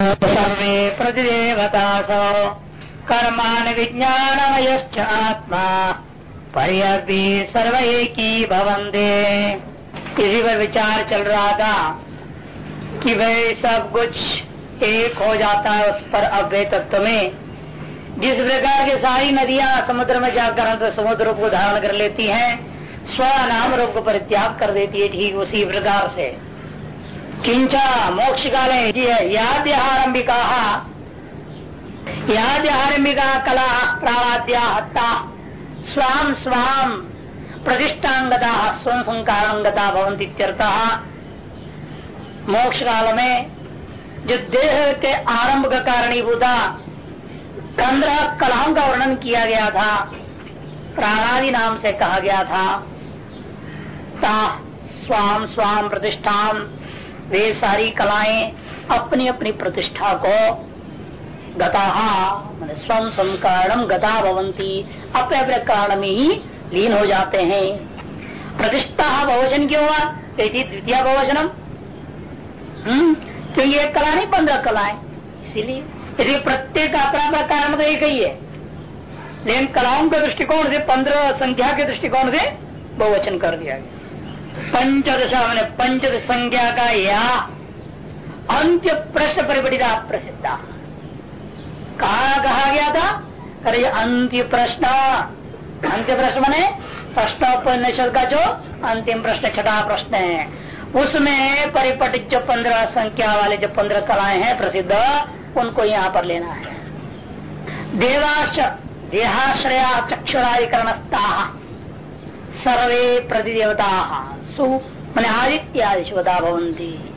सर्वे प्रतिदेवतासो कर्माणि विज्ञानमयश्च आत्मा। पर्यपी सर्व एक ही भवंदे इसी पर विचार चल रहा था कि भाई सब कुछ एक हो जाता है उस पर अव्यय तत्व में। जिस प्रकार की सारी नदियाँ समुद्र में जाकर तो समुद्र रूप को धारण कर लेती हैं, स्व नाम रूप को परित्याग कर देती है ठीक उसी प्रकार से। किंचा मोक्ष काले याद्यहारंबिका याद्यहारंबिका कला प्राणाद्या हत्ता स्वाम स्वाम प्रतिष्ठांगता स्वयं संकारांगता भवंती मोक्ष काल में जो देह के आरंभ का कारणीभूता पंद्रह कलाओं का वर्णन किया गया था। प्राणादि नाम से कहा गया था। ता स्वाम स्वाम प्रतिष्ठान। वे सारी कलाएँ अपनी अपनी प्रतिष्ठा को गताहा मैंने स्वम संकारणम गता भवंती अपने अपने कारण में ही लीन हो जाते हैं। प्रतिष्ठा बहुवचन क्यों हुआ? यदि द्वितीय बहुवचनम। हम्म क्योंकि एक कला नहीं, पंद्रह कलाएँ। इसीलिए इसलिए प्रत्येक अपना अपना कारण तो एक ही है। लेकिन कलाओं के दृष्टिकोण से, पंद्रह संख्या के दृष्टिकोण से बहुवचन कर दिया गया। पंचदशा मैंने पंचदश संख्या का या अंत्य प्रश्न परिपटिता प्रसिद्धा। कहा कहा गया था अरे अंत्य प्रश्न अंत्य प्रश्न मैंने प्रश्नोपनिषद का जो अंतिम प्रश्न छठा प्रश्न है। उसमें परिपटित जो पंद्रह संख्या वाले जो पंद्रह कलाएँ हैं प्रसिद्ध, उनको यहाँ पर लेना है। देवाश देहाश्रया चक्षुराधिकरण सर्वे प्रतिदेवता। सु, मैंने आदित्यादि शिवता भवंती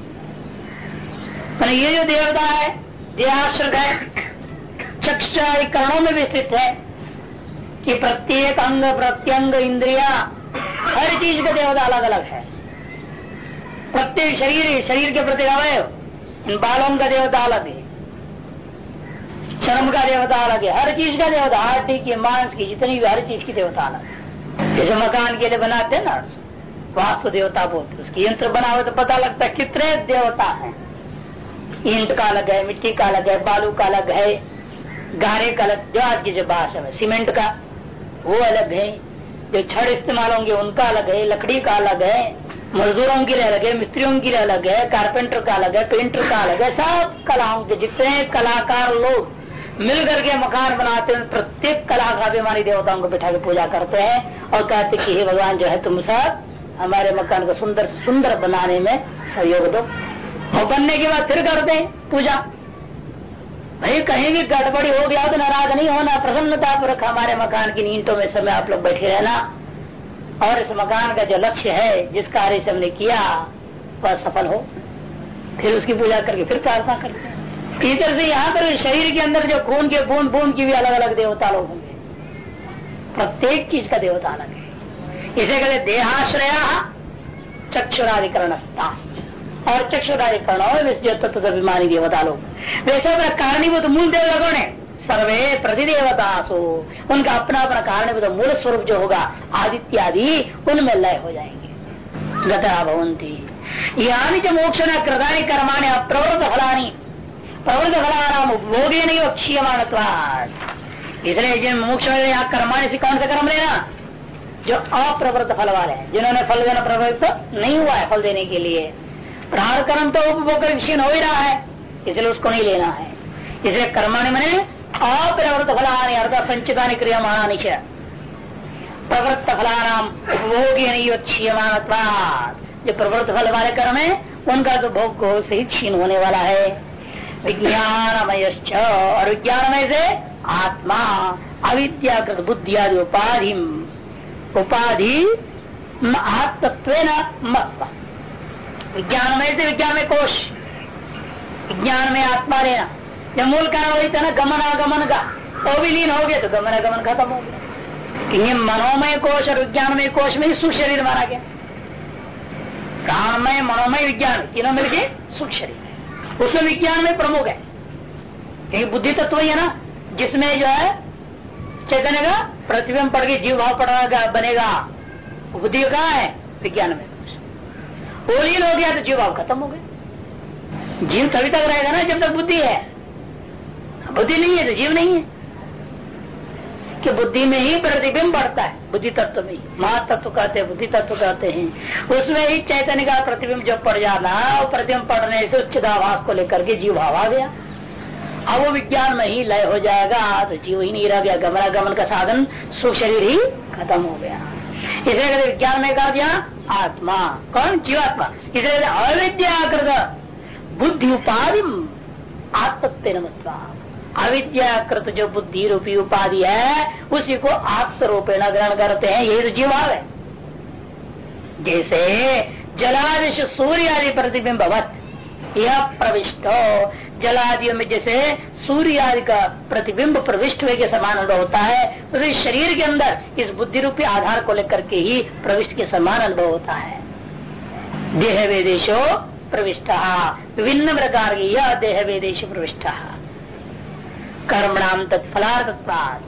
मैंने ये जो देवता है देहाश्रय है चक्षुराधिकरणों में भी स्थित है। कि प्रत्येक अंग, प्रत्यंग, इंद्रिया, हर चीज़ का देवता अलग अलग है। प्रत्येक शरीर शरीर के प्रति अवयव इन बालों का देवता अलग है। श्रम का देवता अलग है। हर चीज़ का देवता, हार्टी की, मांस की, जितनी भी हर चीज़ की देवता अलग है। जैसे मकान के लिए बनाते हैं ना वास्तु देवता बोलते उसकी यंत्र बना हुआ तो पता लगता है कितने देवता है। ईंट का अलग है, मिट्टी का अलग है, बालू का अलग है, गारे का अलग, जो आज की जो भाषा है सीमेंट का, वो अलग है। जो छड़ इस्तेमाल होंगे उनका अलग है, लकड़ी का अलग है, मजदूरों के अलग है, मिस्त्रियों के अलग है, कारपेंटर का अलग है, पेंटर का अलग है, सब कलाओं के जितने कलाकार लोग मिल करके मकान बनाते हैं, प्रत्येक कला का अभिमानी देवताओं को बैठा के पूजा करते हैं और कहते कि हे भगवान, जो है तुम सब हमारे मकान को सुंदर सुंदर बनाने में सहयोग दो। और बनने के बाद फिर करते हैं पूजा। भाई, कहीं भी गड़बड़ी हो गया तो नाराज़ नहीं होना, प्रसन्नता पूर्वक हमारे मकान की नींटों में समय आप लोग बैठे रहना। और इस मकान का जो लक्ष्य है, जिस कार्य से हमने किया, वह सफल हो। फिर उसकी पूजा करके फिर प्रार्थना करते हैं। इधर से यहाँ पर शरीर के अंदर जो खून के बूंद बूंद की भी अलग अलग देवता लोग होंगे। प्रत्येक चीज़ का देवता अलग है। इसे कहते देहाश्रया चक्षुराधिकरण और चक्षुराधिकरण जो तत्व अभिमानी देवता लोग। वैसे अपना कारणीभूत मूल देवता कौन है? सर्वे प्रतिदेवता सो उनका अपना अपना कारणीभूत मूल स्वरूप जो होगा आदित्यादि उनमें लय हो जाएँगे। गता भवंती। यानी जो मोक्ष न कृदानी कर्माणी अप्रवृत फलानी प्रवृत्त फलाराम उपभोगे नहीं क्षीयमान इसलिए जिन मोक्ष यहाँ कर्माणी से कौन सा कर्म लेना? जो अप्रवृत्त फल वाले हैं। जिन्होंने फल देना प्रवृत्त नहीं हुआ है, फल देने के लिए। प्राण कर्म तो उपभोग हो ही रहा है, इसलिए उसको नहीं लेना है। इसलिए कर्माणी मैंने अप्रवृत्त फलानी, अर्थात संचिता क्रिया माना प्रवृत्त फलानाम उपभोगी नहीं क्षीयमान जो प्रवृत्त फल वाले कर्म है, उनका तो भोग से ही क्षीण होने वाला है। विज्ञानमय और विज्ञानमय से आत्मा अविद्याकृत बुद्धि आदि उपाधि उपाधि आत्मत्व विज्ञानमय से विज्ञान में कोश। विज्ञान में आत्मा लेना जब मूल कारण वही था ना गमन आगमन का। वो भी लीन हो गया तो गमन आगमन खत्म हो गया। क्योंकि मनोमय कोश और विज्ञानमय कोश में ही सुख शरीर माना गया। प्राणमय, मनोमय, विज्ञान, तीनों मिलके सुख शरीर उसमें विज्ञान में प्रमुख है। क्योंकि बुद्धि तत्व ही है ना, जिसमें जो है चैतन्य का प्रतिबिंब पड़ के जीव भाव पड़ा बनेगा। बुद्धि कहा है? विज्ञान में। वो लीन हो गया तो जीव भाव खत्म हो गया जीव तभी तक रहेगा ना जब तक बुद्धि है। बुद्धि नहीं है तो जीव नहीं है। कि बुद्धि में ही प्रतिबिंब बढ़ता है। बुद्धि तत्व में महातत्व कहते हैं, बुद्धि तत्व कहते हैं। उसमें ही चैतन्य का प्रतिबिंब जब पड़ जाना, वो प्रतिबिंब पड़ने से उच्चदाभास को लेकर के जीव भाव आ गया। अब वो विज्ञान में ही लय हो जाएगा तो जीव ही नहीं रह गया। गमनागमन का साधन सुख शरीर ही खत्म हो गया। इसलिए विज्ञान में कहा दिया आत्मा। कौन? जीवात्मा। इसलिए अविद्याकृत। बुद्धि उपाधि आत्मत्व अविद्याकृत जो बुद्धि रूपी उपाधि है, उसी को आत्मरूपेण ग्रहण करते हैं, यही तो है। जैसे जलादिश सूर्य आदि प्रतिबिंब यह प्रविष्ट हो, जलादियों में जैसे सूर्य आदि का प्रतिबिंब प्रविष्ट हुए के समान अनुभव होता है, उसे शरीर के अंदर, इस बुद्धि रूपी आधार को लेकर के ही प्रविष्ट के समान अनुभव होता है। देह वेदेशो प्रविष्ट, विभिन्न प्रकार की यह देह वेदेश प्रविष्ट। कर्मणाम तत्फलार्थत्वाद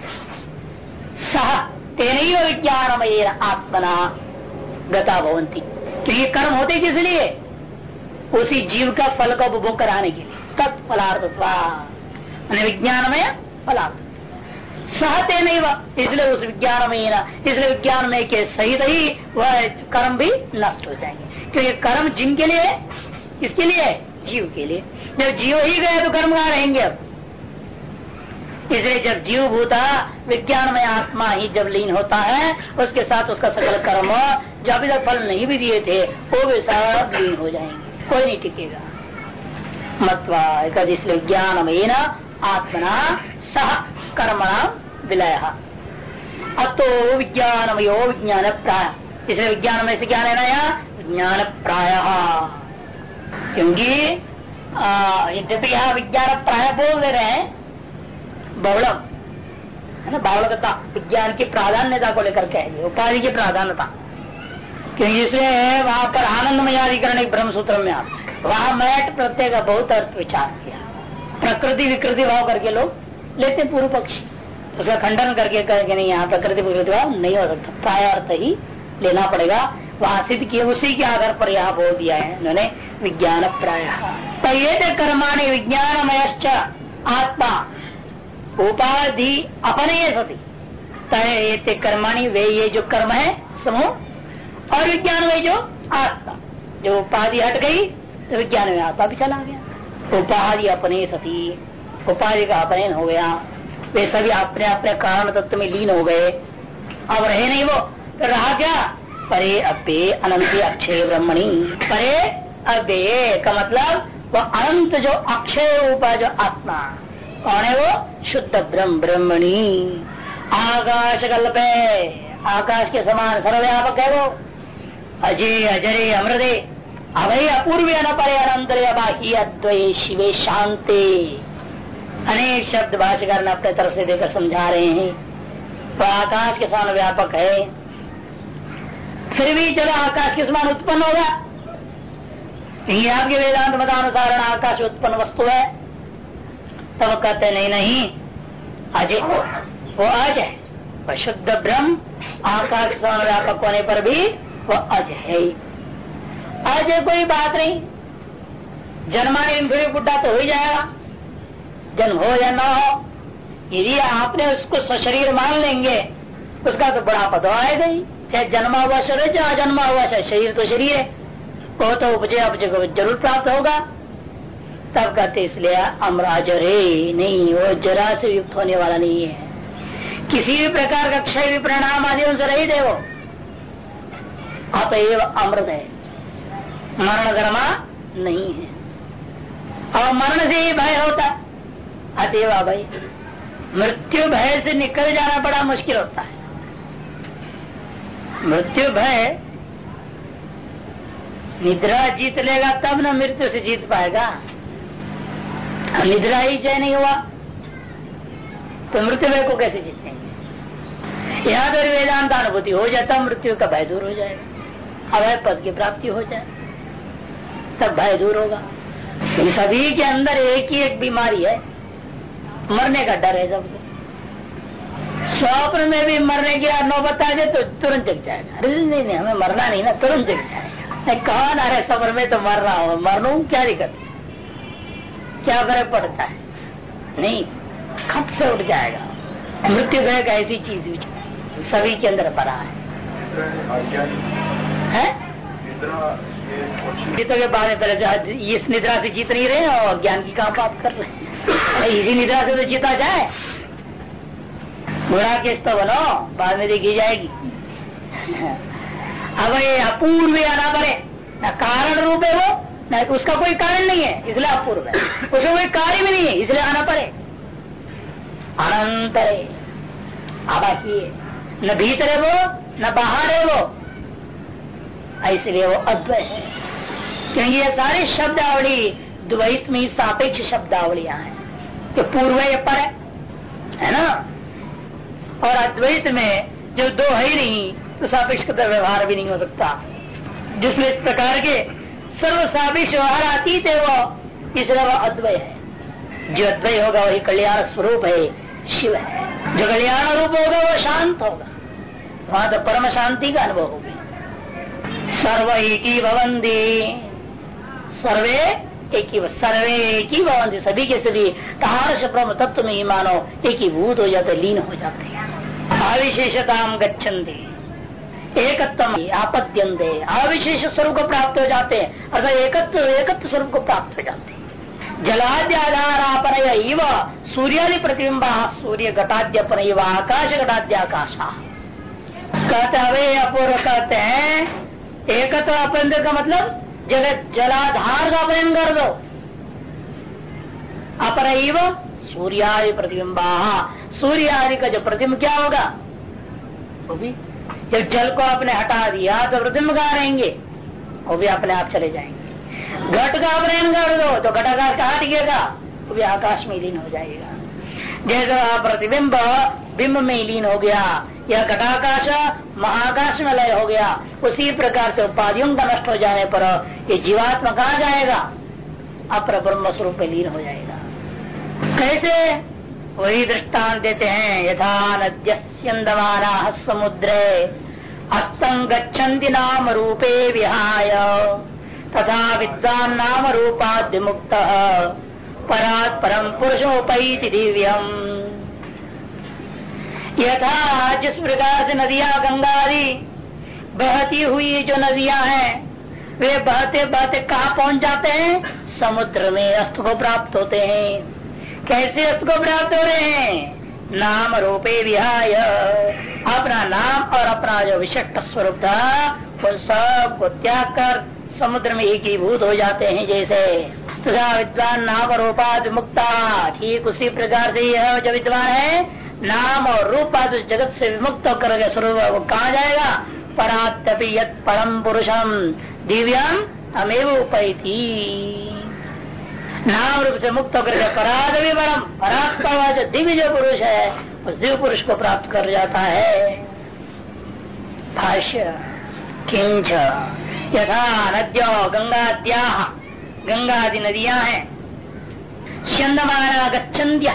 सह तेन विज्ञानमय आत्मना गता भवंती तो ये कर्म होते किस लिए? उसी जीव का फल का उपभोग कराने के लिए। तत्फलार्थत्वाद विज्ञानमय फलार्थ सहते नहीं वह इसलिए उस विज्ञानमय इसलिए विज्ञानमय के सहित ही वह कर्म भी नष्ट हो जाएँगे। क्योंकि कर्म जिनके लिए? किसके लिए? जीव के लिए। जब जीव ही गए तो कर्म कहा रहेंगे अब। इसलिए जब जीव भूता, विज्ञान में आत्मा ही जब लीन होता है, उसके साथ उसका सकल कर्म जो अभी तक फल नहीं भी दिए थे, वो भी सब लीन हो जाएँगे। कोई नहीं टिकेगा। मतवा इसलिए ज्ञान में आत्मना सह कर्मणा विलय। अतो विज्ञानमयो विज्ञान प्राय इसलिए विज्ञान में से क्या लेना यहाँ? विज्ञान प्राय क्योंकि यद्यपि यहाँ विज्ञान प्राय बोल दे रहे हैं बहुलम है ना बावलकता विज्ञान की प्राधान्यता को लेकर कहेंगे उपाधि की प्राधान्यता क्योंकि इसलिए वहाँ पर आनंदमय अधिकरण ब्रह्म सूत्र में आप वहाँ मैट प्रत्यय का बहुत अर्थ विचार किया प्रकृति विकृति भाव करके लोग लेते पूर्व पक्षी उसका खंडन करके कहेंगे नहीं यहाँ प्रकृति विकृति भाव नहीं हो सकता प्राय अर्थ ही लेना पड़ेगा वहाँ सिद्ध किए उसी के आधार पर यहाँ बोल दिया है उन्होंने विज्ञान प्राय तो ये कर्माणी विज्ञानमय आत्मा उपाधि अपने सती तय कर्माणी, वे ये जो कर्म है, समूह, और विज्ञान वे जो आत्मा। जो उपाधि हट गई तो विज्ञान में आत्मा भी चला गया। उपाधि अपने सती। उपाधि का अपने हो गया। वे सभी अपने अपने कारण तत्व में लीन हो गए। अब रहे नहीं वो तो रहा क्या? परे अबे अनंत अक्षय ब्रह्मणी। परे अबे का मतलब वो अनंत जो अक्षय रूपा जो आत्मा। कौन है वो? शुद्ध ब्रह्म ब्रह्मणी। आकाश कल्प है आकाश के समान सर्वव्यापक है वो। अजय अजरे अमृदे अभय, अपूर्व, अनपरे, अनंतरे बाह्य अद्वय शिवे, शांति। अनेक शब्द भाषाकार अपने तरफ़ से देकर समझा रहे हैं। तो आकाश के समान व्यापक है। फिर भी चलो, आकाश के समान उत्पन्न होगा आपके वेदांत मतानुसार आकाश उत्पन्न वस्तु है। तब कहते, नहीं नहीं अजय वो अज है वह शुद्ध ब्रह्म आकाश व्यापक होने पर भी वो अज है ही अज कोई बात नहीं। जन्माने फिर बुढ़ा तो हो ही जाएगा। जन्म हो या ना हो, यदि आपने उसको सशरीर मान लेंगे, उसका तो बड़ा पद आएगा ही चाहे जन्मा हुआ शरीर, चाहे अजन्मा हुआ शरीर तो शरीर है। वो तो उपजे को ज़रूर प्राप्त होगा। तब कहते इसलिए अमरा जरे नहीं, वो जरा से युक्त होने वाला नहीं है। किसी भी प्रकार का क्षय भी परिणाम आदि उनसे रही दे वो। अतएव अमृत है। मरण गर्मा नहीं है। और मरण से ही भय होता। अतएव भय मृत्यु भय से निकल जाना बड़ा मुश्किल होता है। मृत्यु भय निद्रा जीत लेगा तब ना मृत्यु से जीत पाएगा। निद्रा ही जय नहीं हुआ। तो मृत्यु भय को कैसे जीतेंगे? यहाँ तो वेदांत अनुभूति हो जाता, मृत्यु का भय दूर हो जाएगा। अभय पद की प्राप्ति हो जाए, तब भय दूर होगा। इन सभी के अंदर एक ही एक बीमारी है, मरने का डर है सबको। स्वप्न में भी मरने की नौबत आ जाए तो तुरंत जग जाएगा। अरे नहीं नहीं, हमें मरना नहीं ना, तुरंत जग जाएगा। कौन अरे सफ़र में तो मर रहा हूँ, मरना क्या दिक्कत क्या फ़र्क पड़ता है। नहीं खत से उठ जाएगा। मृत्यु भय का ऐसी चीज़ सभी के अंदर पड़ा है। है? के बारे में इस निद्रा से जीत नहीं रहे और ज्ञान की कहा बात कर रहे हैं? इसी निद्रा से तो जीता जाए। बुरा केस तो बनो, बाद में देखी जाएगी। अब ये अपूर्व आना पड़े न कारण रूप है वो। न उसका कोई कारण नहीं है इसलिए अपूर्व है उसका कोई कार्य भी नहीं है, इसलिए आना पड़े। अनंत है न भीतर है वो, न बाहर है वो। इसलिए वो अद्वय है। क्योंकि ये सारी शब्दावली, द्वैत में सापेक्ष शब्दावलियाँ हैं। तो पूर्व है पर है। है ना? और अद्वैत में जब दो है ही नहीं तो सापेक्ष का व्यवहार भी नहीं हो सकता। जिसमें इस प्रकार के सर्व सापेक्ष व्यवहार अतीत है वो। इसलिए वह अद्वय है। जो अद्वय होगा वही कल्याण स्वरूप है, शिव है। जो कल्याण रूप होगा वो शांत होगा। वहाँ तो परम शांति का अनुभव होगी सर्व एक ही भवंती सर्वे एक ही सर्वे एक ही भवंती सभी के सभी तारस ब्रह्म तत्व में ही मानो, एक ही भूत हो जाते, लीन हो जाते। हैं अविशेषता गच्छन्ति। एकत्व आपद्यंते अविशेष स्वरूप को प्राप्त हो जाते हैं अर्थात एकत्व एकत्व स्वरूप को प्राप्त हो जाते हैं जलाद्याधारापर इव सूर्यादि प्रतिबिंबा सूर्य घटाद्यपन इव आकाश घटाद्याकाशा कहते हवे अपूर्व कहते हैं, एकत्व अपन का मतलब जगत जलाधार का अपहरण कर दो। अपर इव सूर्यादि प्रतिबिंबा सूर्य आदि का जो प्रतिबिंब क्या होगा? वो भी जब जल को आपने हटा दिया तो प्रतिबिंब कहा रहेंगे वो भी अपने आप चले जाएँगे। घट का अपहरण कर दो तो घटाकार कहा टिकेगा वो भी आकाश में लीन हो जाएगा। जैसे प्रतिबिंब बिंब में लीन हो गया यह घटाकाश महाकाश में लय हो गया, उसी प्रकार से उपाधियों का नष्ट हो जाने पर ये जीवात्मा कहा जाएगा? अपर ब्रह्म स्वरूप में लीन हो जाएगा। कैसे? वही दृष्टान देते हैं, यथा नद्यस्यंदमाना समुद्र। अस्तम गच्छन्ति नाम रूपे विहाय। तथा विद्वान नाम रूपाद्विमुक्त परात परम पुरुषोपैति दिव्यम। यथा जिस प्रकार से नदियाँ गंगा आदि बहती हुई जो नदियाँ हैं, वे बहते बहते कहा पहुँच जाते हैं? समुद्र में अस्त को प्राप्त होते हैं। कैसे अस्त को प्राप्त हो रहे हैं? नाम रूपे विहाय। अपना नाम और अपना जो विशिष्ट स्वरूप था वो सबको त्याग कर समुद्र में एक ही भूत हो जाते हैं जैसे। तथा विद्वान नाम और रूपाद मुक्ता, ठीक उसी प्रकार से यह जो विद्वान है, नाम और रूप आदि जगत से विमुक्त होकर स्वरूप वो कहा जाएगा? परात्यपि यत परम पुरुषम, दिव्यम अमेव उपैती। नाम रूप से मुक्त होकर भी परम परात्मा जो दिव्य जो पुरुष है उस दिव्य पुरुष को प्राप्त कर जाता है। भाष्य, किंच, यथा नद्यो गंगाद्या। गंगा आदि नदियाँ हैं। चंदमाना गच्छन्त्या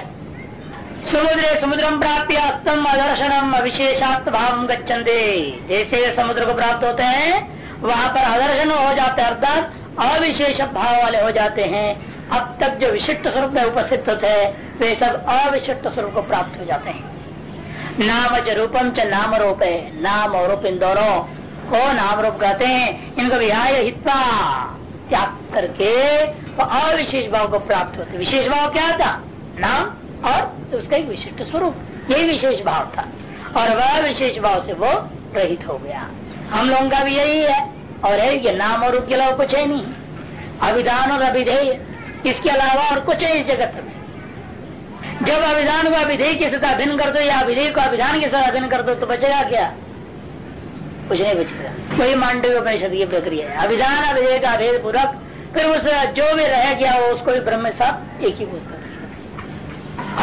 समुद्र समुद्रम प्राप्त अस्तम, अदर्शनम अविशेषात्म भाव गच्छन्ते जैसे समुद्र को प्राप्त होते हैं, वहाँ पर अदर्शन हो जाते हैं, अर्थात अविशेष भाव वाले हो जाते हैं। अब तक जो विशिष्ट स्वरूप में उपस्थित होते हैं वे सब अविशिष्ट स्वरूप को प्राप्त हो जाते हैं। नाम च रूपम च नाम रूप है नाम और रूप इन दोनों को नाम रूप कहते हैं। इनको विहाय हित्ता त्याग करके वो अविशेष भाव को प्राप्त होते। विशेष भाव क्या था? नाम और उसका एक विशिष्ट स्वरूप। यही विशेष भाव था। और वह विशेष भाव से वो रहित हो गया। हम लोगों का भी यही है। और है, ये नाम और रूप के अलावा कुछ है नहीं। अभिधान और अभिधेय। इसके अलावा और कुछ है इस जगत में। जब अभिधान को अभिधेय के साथ अभिन्न कर दो, या अभिधेय को अभिधान के साथ अभिन्न कर दो तो बचेगा क्या? कुछ नहीं बचेगा। वही मांडव उपनिषद की प्रक्रिया है। अभिधान, अभिधेय का भेद पूर्वक फिर उस, जो भी रह गया, वो उसको भी ब्रह्म साथ एक ही बोध कर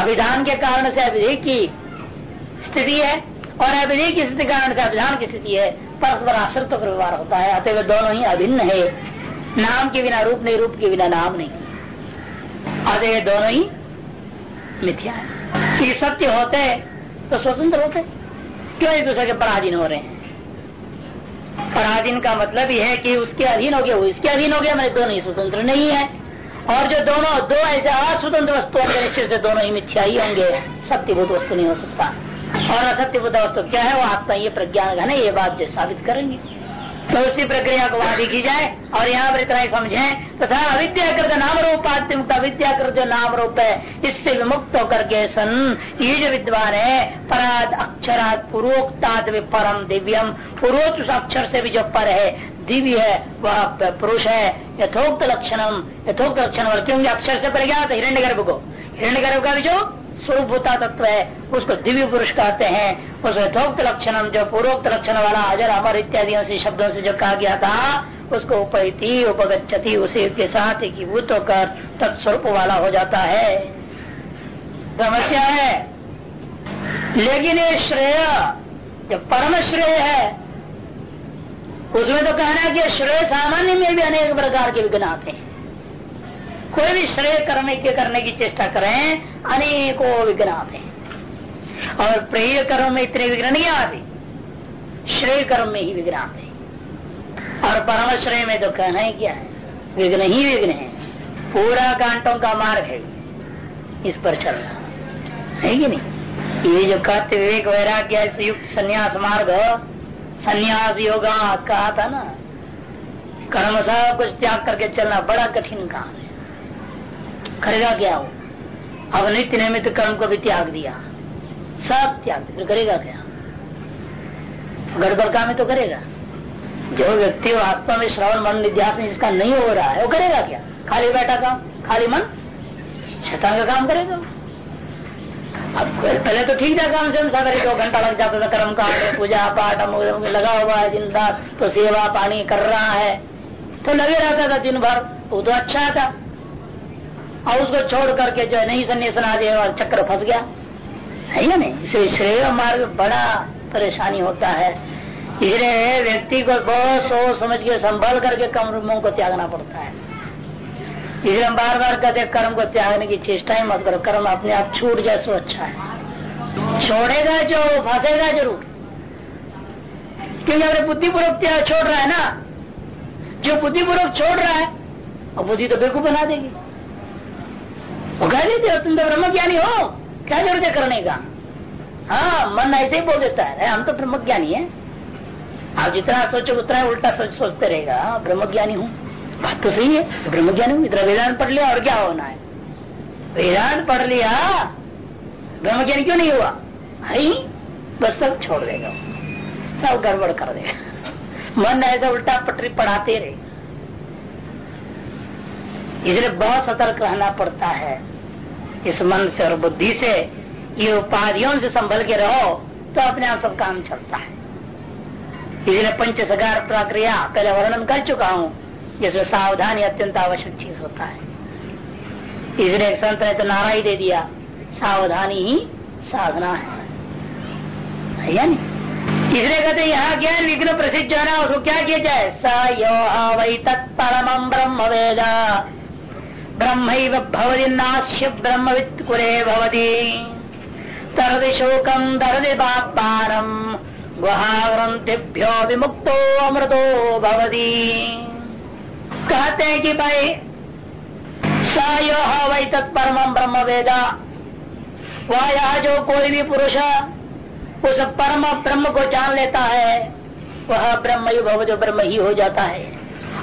अभिधान के कारण से अभिधेय की स्थिति है, और अभिधेय की स्थिति कारण से अभिधान की स्थिति है। परस्पर आश्रित व्यवहार होता है अतः दोनों ही अभिन्न है। नाम के बिना, रूप नहीं, रूप के बिना नाम नहीं। अतः दोनों ही मिथ्या है। सत्य होते तो स्वतंत्र होते क्यों एक दूसरे के पराधीन हो रहे हैं? पराधीन का मतलब यह है कि उसके अधीन हो गया, वो इसके अधीन हो गया मैंने दोनों ही स्वतंत्र नहीं है। और जो दोनों, दो ऐसे अस्वतंत्र वस्तु होंगे, निश्चित से दोनों ही मिथ्या ही होंगे। सत्यभूत वस्तु नहीं हो सकता। और असत्यभूत वस्तु क्या है? वो आपका ये प्रज्ञान घन ये बात जो साबित करेंगे। तो उसी प्रक्रिया को वहाँ की जाए और यहाँ पर इतना ही समझे। तथा तो अविद्याकृत नाम रूपात्मक अविद्याकृत जो नाम रूप है, इससे विमुक्त होकर के सन, ये जो विद्वान है, पराद अक्षरात पूर्वोक्ताद परम दिव्यम। पूर्वोक्त अक्षर से भी जो पर है, दिव्य है, वह पुरुष है। यथोक्त लक्षणम, यथोक्त लक्षण क्योंकि अक्षर से पर गया था हिरण्य गर्भ को। हिरण्य गर्भ का भी जो स्वरूपता तत्व है, उसको दिव्य पुरुष कहते हैं। उस यथोक्त लक्षण जो पूर्वोक्त लक्षण वाला अजर, अमर इत्यादि से शब्दों से जो कहा गया था, उसको उपैती उपगछती उसी के साथ एकीभूत होकर तत्स्वरूप वाला हो जाता है। समस्या है। लेकिन ये श्रेय, जो परम श्रेय है, उसमें तो कहना कि श्रेय सामान्य में भी अनेक प्रकार के विघ्न आते हैं। कोई भी श्रेय करने के करने की चेष्टा करें, अनेकों विघ्न आते और प्रेय कर्म में इतने विघ्न नहीं आते श्रेय कर्म में ही विघ्न आते और परम श्रेय में तो कहना ही क्या है? विघ्न ही विघ्न है। पूरा कांटों का मार्ग है। इस पर चल रहा है। कि नहीं? ये जो कहते विवेक वैराग्य युक्त संन्यास मार्ग, संन्यास योगा कहा था ना? कर्म सब कुछ त्याग करके चलना बड़ा कठिन काम है। करेगा क्या वो? अब नित्य निमित्त कर्म को भी त्याग दिया। सब त्याग दिया। करेगा क्या? गड़बड़ काम है तो करेगा। जो व्यक्ति वास्तव में श्रवण, मन, निध्यास में जिसका नहीं हो रहा है, वो करेगा क्या? खाली बैठा काम, खाली मन? शैतान का काम करेगा। अब पहले तो ठीक था काम से हम सागर दो घंटा लग जाता था, कर्म का पूजा पाठ लगा हुआ है दिन रात तो सेवा पानी कर रहा है। तो लगे रहता था दिन भर, वो तो अच्छा था। और उसको छोड़ करके जो है, नहीं सन्यासन आ जाए और चक्र फंस गया। है या नहीं? इसे श्रेय मार्ग बड़ा परेशानी होता है। इसलिए व्यक्ति को बहुत सोच समझ के, संभाल करके कर्मों को त्यागना पड़ता है। इसलिए हम बार बार कहते कर्म को त्यागने की चेष्टा ही मत करो। कर्म अपने आप छूट जाए सो अच्छा है। छोड़ेगा जो, फंसेगा ज़रूर। क्योंकि अपने बुद्धिपूर्वक छोड़ रहा है ना, जो बुद्धिपूर्वक छोड़ रहा है और बुद्धि तो बेकूफ बना देगी। वो कह देते हो तुम तो ब्रह्म ज्ञानी हो। क्या ज़रूरत है करने का? हाँ मन ऐसे ही बोल देता है। हम तो ब्रह्म ज्ञानी है। आप जितना सोचो उतना उल्टा सोच सोचते रहेगा। हाँ, ब्रह्म ज्ञानी हूँ। बात तो सही है। ब्रह्म ज्ञानी हूँ इतना वेदांत पढ़ लिया और क्या होना है? वेदांत पढ़ लिया? ब्रह्म ज्ञानी क्यों नहीं हुआ? है बस सब छोड़ देगा। सब गड़बड़ कर देगा। मन ऐसा उल्टा पटरी पढ़ाते रहे। इसलिए बहुत सतर्क रहना पड़ता है। इस मन से और बुद्धि से, ये उपाधियों से संभल के रहो तो अपने आप सब काम चलता है। इसलिए पंच सगार प्रक्रिया पहले वर्णन कर चुका हूँ, जिसमें सावधानी अत्यंत आवश्यक चीज़ होता है। इसलिए संत ने तो नारा ही दे दिया, सावधानी ही साधना है। इसलिए कहते यहाँ ज्ञान विघ्न प्रसिद्ध जो है उसको क्या किया जाए? स यो वही तत्परम ब्रह्म वेदा। ब्रह्म भवती नाश्य ब्रह्मवित् कुरे भवती। तरदि शोकम दरदि बापारम गुहाग्रंथिभ्यो विमुक्तो अमृतो भवती। कहते हैं कि भाई सायो वही तत्परम ब्रह्म वेदा वह यह जो कोई भी पुरुष, उस परम ब्रह्म को जान लेता है, वह ब्रह्म ही भव जो ब्रह्म ही हो जाता है।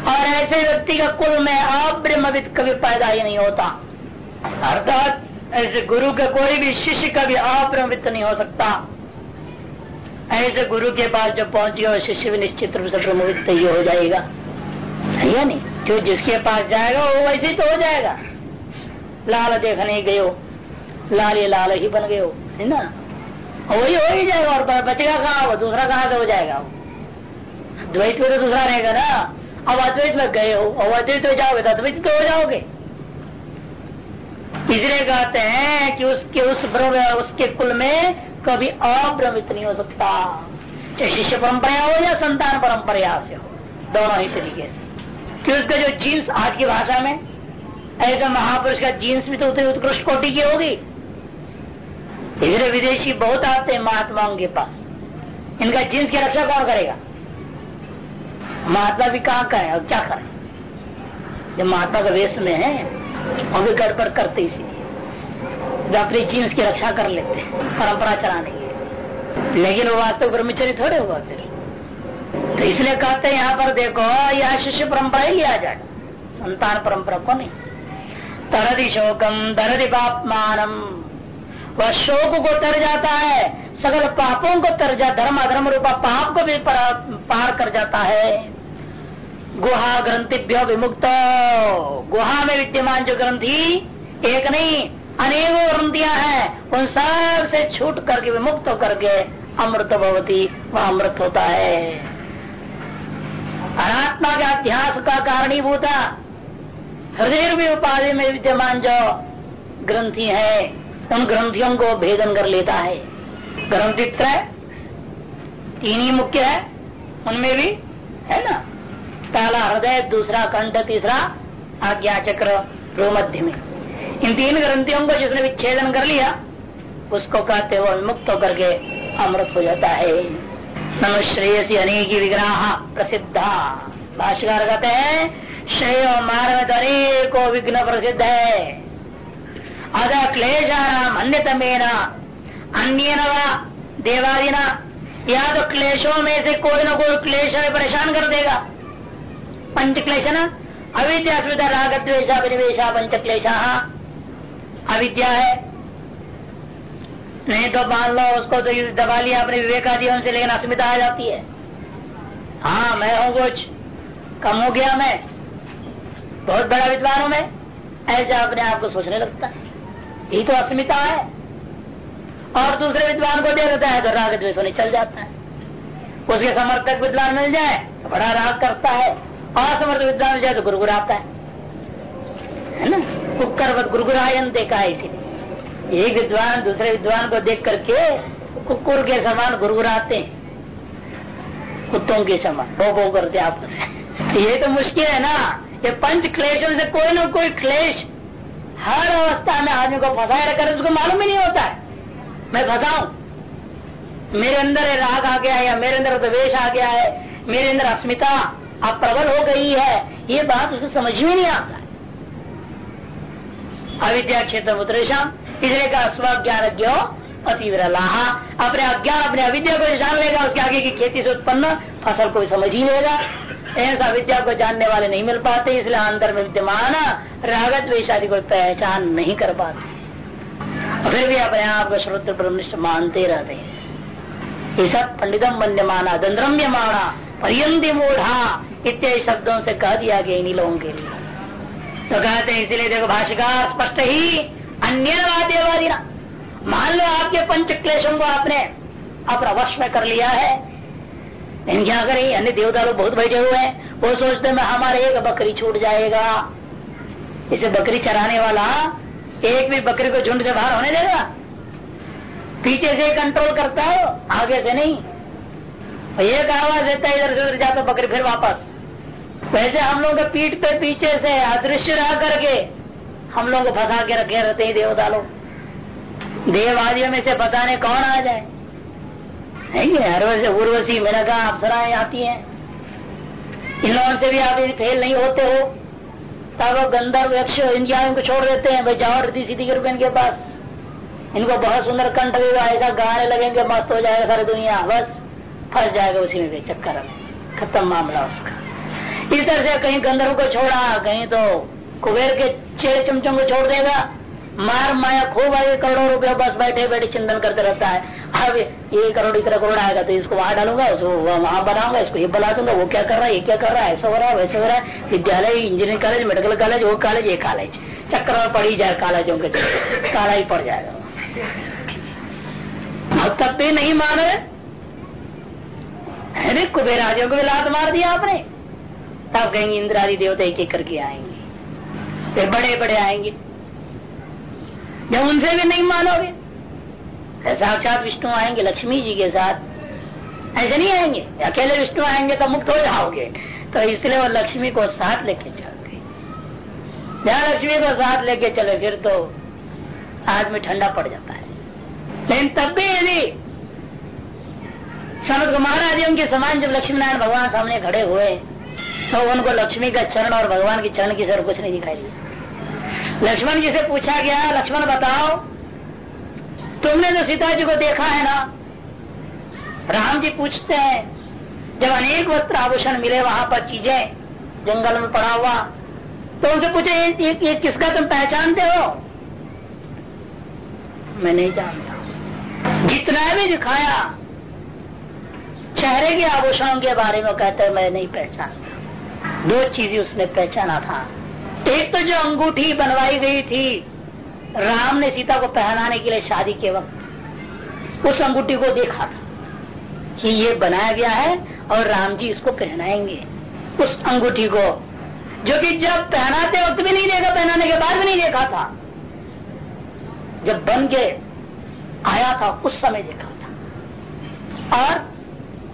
और ऐसे व्यक्ति का कुल में अब्रह्मविद कभी पैदा ही नहीं होता। अर्थात ऐसे गुरु का कोई भी शिष्य कभी अब्रह्मविद नहीं हो सकता। ऐसे गुरु के पास जो पहुंचेगा शिष्य भी निश्चित रूप से ब्रह्मविद ही हो जाएगा। सही है नहीं? जो जिसके पास जाएगा, वो वैसे ही तो हो जाएगा। लाल देखने गयो लाल ये लाल ही बन गयो है ना? वही हो ही जाएगा और बचेगा कहा? वो दूसरा कहा से हो जाएगा? द्वैत में तो दूसरा रहेगा ना। अब अद्वैत में गए हो, और अद्वैत हो जाओगे तो अद्वैत तो हो जाओगे। इसलिए कहते हैं कि उसके, उस ब्रह्म उसके कुल में कभी अभ्रमित नहीं हो सकता। चाहे शिष्य परंपरा हो या संतान परंपरा से हो, दोनों ही तरीके से। कि उसका जो जीन्स आज की भाषा में, ऐसा महापुरुष का जीन्स भी तो उतनी उत्कृष्ट कोटि की होगी। इसलिए विदेशी बहुत आते हैं महात्माओं के पास। इनका जीन्स की रक्षा कौन करेगा? महात्मा भी कहाँ का है? और क्या करें? जब महात्मा का वेश में है और भी गड़बड़ करते इसीलिए। अपनी जीन्स की रक्षा कर लेते परंपरा चलाने की लेकिन वो वास्तव ब्रह्मचर्य थोड़े हुआ फिर। तो इसलिए कहते हैं यहाँ पर देखो, यह शिष्य परंपरा ही लिया जाए। संतान परंपरा को नहीं। तरदि शोकम दरदि पापमानम वह शोक को तर जाता है सकल पापों को तर जा, धर्म अधर्म रूपा पाप को भी पार कर जाता है। गुहा ग्रंथिभ्य विमुक्त। गुहा में विद्यमान जो ग्रंथि, एक नहीं, अनेकों ग्रंथियाँ हैं। उन सबसे छूट करके विमुक्त होकर के अमृत भवती, वह अमृत होता है। अनात्मा के अध्यास का कारणीभूता हृदय में उपाधि में विद्यमान जो ग्रंथि है, उन ग्रंथियों को भेदन कर लेता है। ग्रंथि त्रय तीन ही मुख्य है, उनमें भी, है ना? पहला हृदय, दूसरा कंठ, तीसरा आज्ञा चक्र रो मध्य में। इन तीन ग्रंथियों को जिसने विच्छेदन कर लिया, उसको कहते वो मुक्त होकर के अमृत हो जाता है। नम श्रेयसी अनेकी विग्रह प्रसिद्धा। भाष्यकार कहते हैं, श्रेय मार्ग अनेको विघ्न प्रसिद्ध है। अद क्लेशानाम अन्यतमेन अन्य देवादिना या तो क्लेशों में से कोई ना कोई क्लेश परेशान कर देगा। पंच क्लेश ना अविद्या स्मृता राग द्वेशा परिवेशा पंच क्लेशा अविद्या है। नहीं तो मान लो उसको तो दबा लिया अपने विवेकादीन से, लेकिन अस्मिता आ जाती है। हाँ मैं हूँ कुछ। कम हो गया मैं। बहुत बड़ा विद्वान हूँ मैं। ऐसा अपने आप को सोचने लगता है। यही तो अस्मिता है। और दूसरे विद्वान को दे देता है तो राग द्वेष होने चल जाता है। उसके समर्थक विद्वान मिल जाए तो बड़ा राग करता है। असमर्थ विद्वान मिल जाए तो गुरगुराता है। है ना? कुकर गुरगुरायन देखा है इसीलिए। एक विद्वान दूसरे विद्वान को देख करके कुकुर के समान गुरगुराते हैं। कुत्तों के समान भो भो करते आपस ये तो मुश्किल है ना? ये पंच क्लेशों से कोई ना कोई क्लेश हर अवस्था में आदमी को फंसाए रखकर उसको मालूम ही नहीं होता है। मैं फंसाऊ मेरे अंदर राग आ गया है, या मेरे अंदर द्वेश आ गया है, मेरे अंदर अस्मिता अब प्रबल हो गई है, ये बात उसको समझ में नहीं आता अविद्या क्षेत्र उत्तरेशम इसलिए का स्वज्ञान ज्ञो अति अपने अज्ञान, अपने अविद्या को जान लेगा, उसके आगे की खेती से उत्पन्न फ़सल को समझ ही लेगा। ऐसा विद्या को जानने वाले नहीं मिल पाते, इसलिए अंदर में विद्यमान रागत वेशादि को पहचान नहीं कर पाते। फिर भी अपने आप को श्रोत ब्रह्मनिष्ठ मानते रहते हैं। ये सब पंडितम बंद्य माना दंद्रम्य माना पर्यंत मूढ़ा इत्यादि शब्दों से कह दिया गया इन लोगों के लिए। तो कहते हैं, इसलिए देखो भाषिकार स्पष्ट ही अन्य वाद्यवादी ना मान लो आपके पंच क्लेशों को आपने अपना वश में कर लिया है। लेकिन क्या करें, अन्य देवता लोग बहुत बैठे हुए हैं। वो सोचते मैं हमारे एक बकरी छूट जाएगा। इसे बकरी चराने वाला एक भी बकरी को झुंड से बाहर होने देगा? पीछे से कंट्रोल करता हो, आगे से नहीं। एक आवाज़ देता है, इधर से उधर जाता बकरी फिर वापस। वैसे हम लोग पीठ पे पीछे से अदृश्य रह करके हम लोग फंसा के रखे रहते हैं देवता लोग देववादियों में से बताने कौन आ जाए? नहीं? है उर्वशी मेनका अप्सराएँ आती हैं। इन लोगों से भी आप फेल नहीं होते हो तब गंधर्व यक्ष इंडिया को छोड़ देते हैं, भाई जाओ रीति सीधी के इनके पास। इनको बहुत सुंदर कंठ भी ऐसा गाने लगेंगे, मस्त हो जाएगा सारी दुनिया। बस, फंस जाएगा उसी में भी चक्कर में खत्म मामला उसका। इस तरह से कहीं गंधर्व को छोड़ा, कहीं तो कुबेर के छह चमचों को छोड़ देगा। मार माया खूब आगे करोड़ों रुपया बस बैठे बैठे चिंतन करते रहता है। अब ये करोड़ इतना करोड़ आएगा तो इसको वहाँ डालूँगा इसको वहाँ बनाऊँगा, इसको ये बना दूँगा, वो क्या कर रहा है, ये क्या कर रहा है, ऐसा हो रहा है, वैसे हो रहा है। विद्यालय इंजीनियरिंग कॉलेज मेडिकल कॉलेज वो कॉलेज ये कॉलेज चक्कर में पड़ ही जाए कॉलेजों के काला ही पड़ जाएगा। अब तब भी नहीं मान रहे। अरे कुबेर आदियों को भी लात मार दिया आपने। तब कहेंगे इंद्र आदि देवता एक एक करके आएँगे। बड़े बड़े आएँगे। जब उनसे भी नहीं मानोगे? साक्षात विष्णु आएँगे, लक्ष्मी जी के साथ। ऐसे नहीं आएँगे? अकेले विष्णु आएँगे तो मुक्त हो जाओगे। तो इसलिए वो लक्ष्मी को साथ लेके चलते। जहाँ लक्ष्मी को साथ लेके चले, फिर तो आदमी ठंडा पड़ जाता है। लेकिन तब भी यदि सनत महाराज उनके समान जब लक्ष्मी नारायण भगवान सामने खड़े हुए तो उनको लक्ष्मी का चरण और भगवान के चरण की सर कुछ नहीं दिखाई दिया लक्ष्मण जी से पूछा गया लक्ष्मण बताओ तुमने तो सीता जी को देखा है ना राम जी पूछते हैं जब अनेक वस्त्र आभूषण मिले वहाँ पर चीज़ें जंगल में पड़ा हुआ तो उनसे पूछे ये, ये किसका तुम पहचानते हो? मैं नहीं जानता। जितना भी दिखाया चेहरे के आभूषणों के बारे में कहते मैं नहीं पहचानता। दो चीज़ें उसने पहचाना था। एक तो जो अंगूठी बनवाई गई थी, राम ने सीता को पहनाने के लिए शादी के वक्त, उस अंगूठी को देखा था कि ये बनाया गया है और राम जी इसको पहनाएँगे, उस अंगूठी को। जो कि जब पहनाते वक्त भी नहीं देखा, पहनाने के बाद भी नहीं देखा था, जब बन के आया था, उस समय देखा था और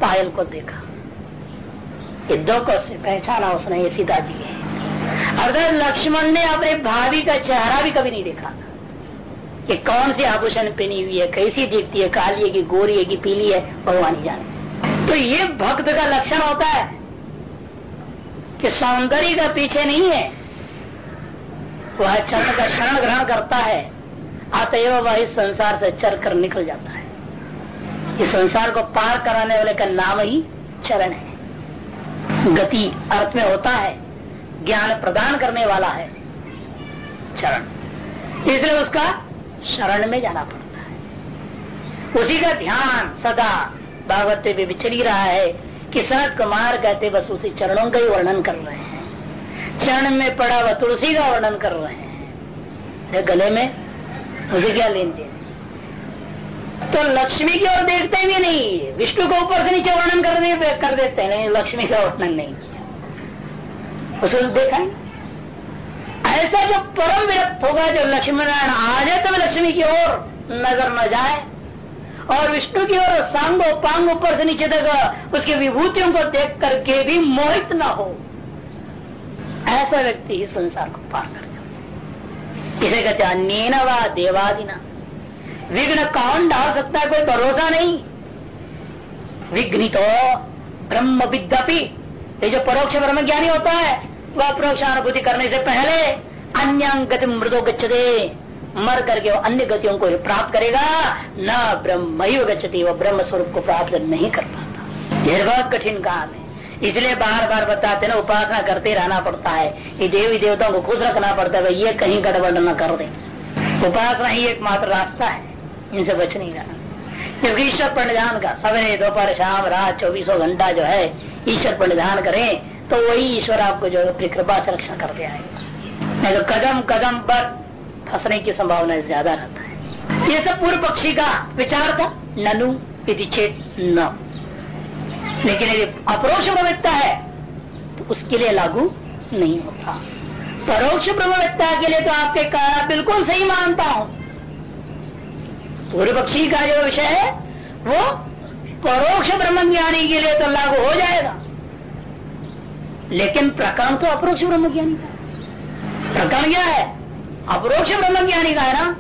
पायल को देखा। ये दो को से पहचाना उसने, ये सीता जी है अगर लक्ष्मण ने अपने भाभी का चेहरा भी कभी नहीं देखा कि कौन सी आभूषण पहनी हुई है, कैसी दिखती है, काली है कि गोरी है कि पीली है, भगवान ही जाने। तो ये भक्त का लक्षण होता है कि सौंदर्य का पीछे नहीं है। वह चरण का शरण ग्रहण करता है, अतएव वह इस संसार से चर कर निकल जाता है। इस संसार को पार कराने वाले का नाम ही चरण है। गति अर्थ में होता है। ज्ञान प्रदान करने वाला है। चरण इसलिए उसका शरण में जाना पड़ता है। उसी का ध्यान सदा भागवत में विचर रहा है कि सनत कुमार कहते बस उसी चरणों का ही वर्णन कर रहे हैं। चरण में पड़ा हुआ तुलसी का वर्णन कर रहे हैं। गले में मुझे क्या लेन देन तो लक्ष्मी की ओर देखते भी नहीं विष्णु को ऊपर से नीचे वर्णन कर, कर देते हैं नहीं लक्ष्मी का वर्णन नहीं किया। उसको देखा है ऐसा जो परम विरक्त होगा, जब लक्ष्मी नारायण आ जाए तो लक्ष्मी की ओर नज़र न जाए। और विष्णु की ओर सांगो पांग ऊपर से नीचे तक उसकी विभूतियों को देख करके भी मोहित न हो। ऐसा व्यक्ति ही संसार को पार कर जाए इसे कहते अन्य देवादिना। विघ्न कौन डाल सकता है? कोई भरोसा नहीं। विघ्नित ब्रह्म विद्यापि ये जो परोक्ष ब्रह्म ज्ञानी होता है, वह प्रोक्षानुभूति करने से पहले अन्य गति मृदो गच्छते। मर करके वो अन्य गतियों को प्राप्त करेगा, न ब्रह्म गच्छती, वो ब्रह्म स्वरूप को प्राप्त नहीं कर पाता। यह बहुत कठिन काम है। इसलिए बार बार बताते ना, उपासना करते रहना पड़ता है। ये देवी देवताओं को खुश रखना पड़ता है ये कहीं गड़बड़ न कर दे। उपासना ही एकमात्र रास्ता है, इनसे बच नहीं जाना क्योंकि ईश्वर परिधान का सवेरे दोपहर शाम रात चौबीसों घंटा जो है ईश्वर पर निधान करें तो वही ईश्वर आपको जो है कृपा से रक्षा कर दिया नहीं तो कदम कदम पर फंसने की संभावना ज़्यादा रहता है। ये सब पूर्व पक्षी का विचार था, ननु यदि चेत न। लेकिन यदि अप्रोक्ष प्रवृत्ता है तो उसके लिए लागू नहीं होता। परोक्ष प्रवृत्ता के लिए तो आपके कहा बिल्कुल सही मानता हूँ। पूर्व पक्षी का जो विषय है, वो परोक्ष ब्रह्म ज्ञानी के लिए तो लागू हो जाएगा। लेकिन प्रकरण तो अप्रोक्ष ब्रह्म ज्ञानी का प्रकरण क्या है? अप्रोक्ष ब्रह्म ज्ञानी का है ना?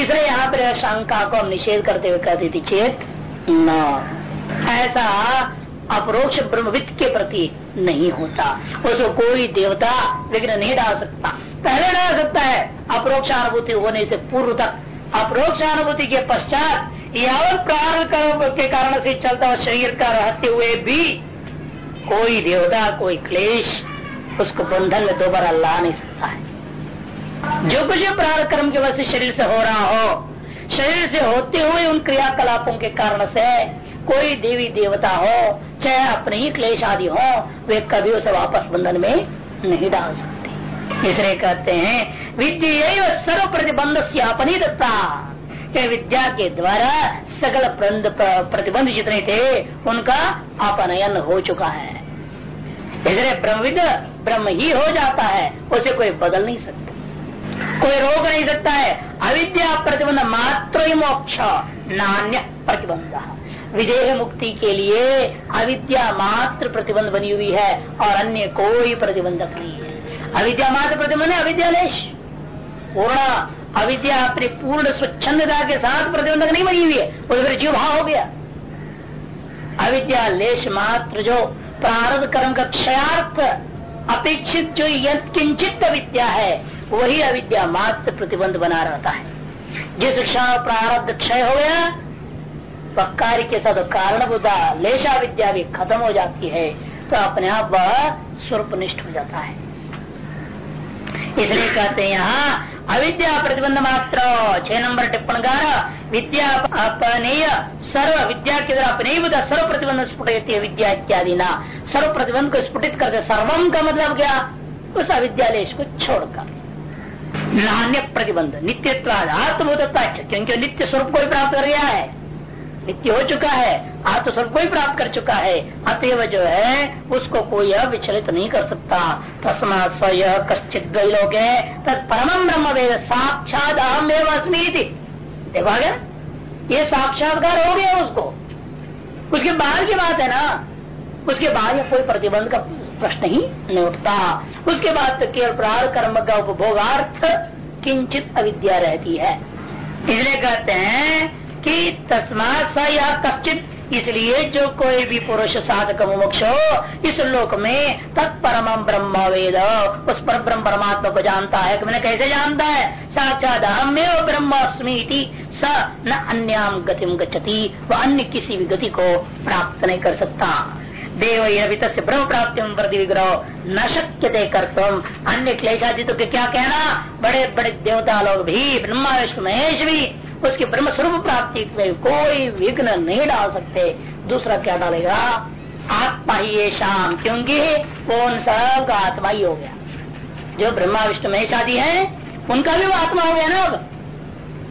इसलिए यहाँ पर शंका को हम निषेध करते हुए कहते थे, चेत न। ऐसा अप्रोक्ष ब्रह्मविद के प्रति नहीं होता। उसको कोई देवता विघ्न नहीं डाल सकता। पहले डाल सकता है अप्रोक्ष अनुभूति होने से पूर्व तक। अप्रोक्ष अनुभूति के पश्चात यावत प्रारंभ के कारण से चलता हुआ शरीर का रहते हुए भी कोई देवता, कोई क्लेश, उसको बंधन में दोबारा ला नहीं सकता है। जो कुछ प्रारंभ कर्म की वजह से शरीर से हो रहा हो, शरीर से होते हुए उन क्रियाकलापों के कारण से कोई देवी, देवता हो, चाहे अपने ही क्लेश आदि हो, वे कभी उसे वापस बंधन में नहीं डाल सकते। इसलिए कहते हैं विद्य सर्व प्रतिबंध से अपनीतता विद्या के द्वारा सकल प्रतिबंध जितने थे, उनका अपनयन हो चुका है। इसलिए ब्रह्मविद ब्रह्म ही हो जाता है, उसे कोई बदल नहीं सकता। कोई रोक नहीं सकता है। अविद्या प्रतिबंध मात्र ही मोक्ष, नान्य प्रतिबंध। विदेह मुक्ति के लिए अविद्या मात्र प्रतिबंध बनी हुई है, और अन्य कोई प्रतिबंधक नहीं है। अविद्या मात्र प्रतिबंध है, अविद्यालेश। अविद्या अपनी पूर्ण स्वच्छंदता के साथ प्रतिबंधक नहीं बनी हुई है। वो फिर जीव भाव हो गया। अविद्या लेश मात्र जो प्रारंभ कर्म का क्षयार्थ अपेक्षित जो किंचित विद्या है, वही अविद्या मात्र प्रतिबंध बना रहता है। जिस क्षण प्रारब्ध क्षय हो गया वह कार्य के साथ कारण बुदा लेशा विद्या भी खत्म हो जाती है तो अपने आप वह स्वरूप हो जाता है। इसलिए कहते हैं यहाँ अविद्या प्रतिबंध मात्र, छह नंबर टिप्पण गार, विद्या अपनेय, सर्व विद्या के द्वारा अपने सर्व प्रतिबंध स्फुट विद्या इत्यादि ना सर्व प्रतिबंध को स्फुटित करते सर्वम का मतलब क्या? उस अविद्यालय को छोड़कर। नान्य प्रतिबंध नित्यत्व आत्मभूतता क्योंकि नित्य स्वरूप को प्राप्त कर गया है। नित्य हो चुका है आत्म स्वरूप को प्राप्त कर चुका है। अतएव जो है, उसको कोई विचलित नहीं कर सकता। तस्मा स यह कश्चित लोग है परम ब्रह्म वेद साक्षात अहम अस्मी देखो गया ये साक्षात्कार हो गया उसको। उसके बाहर की बात है ना। उसके बाद कोई प्रतिबंध का प्रश्न ही नहीं उठता। उसके बाद तो केवल प्रार कर्म का उपभोगार्थ किंचित अविद्या रहती है। इसलिए कहते हैं कि तस्मात स या कश्चित। इसलिए जो कोई भी पुरुष साधक मोक्ष हो, इस लोक में तत्परम ब्रह्म वेद। उस पर ब्रह्म परमात्मा को जानता है। मैंने कैसे जानता है? साक्षात हमें ब्रह्मास्मी स न अन्याम गतिम गति वह अन्य किसी भी गति को प्राप्त नहीं कर सकता। देव तक ब्रह्म प्राप्ति प्रति विग्रह। न शक्य थे कर तुम अन्य के क्या कहना? बड़े बड़े देवता लोग भी ब्रह्मा विष्णु महेश भी उसके ब्रह्म स्वरूप प्राप्ति में कोई विघ्न नहीं डाल सकते। दूसरा क्या डालेगा? आत्मा ही ये शाम, क्योंकि उन सब आत्मा ही हो गया। जो ब्रह्मा विष्णु महेश आदि है, उनका भी वो आत्मा हो गया ना अब।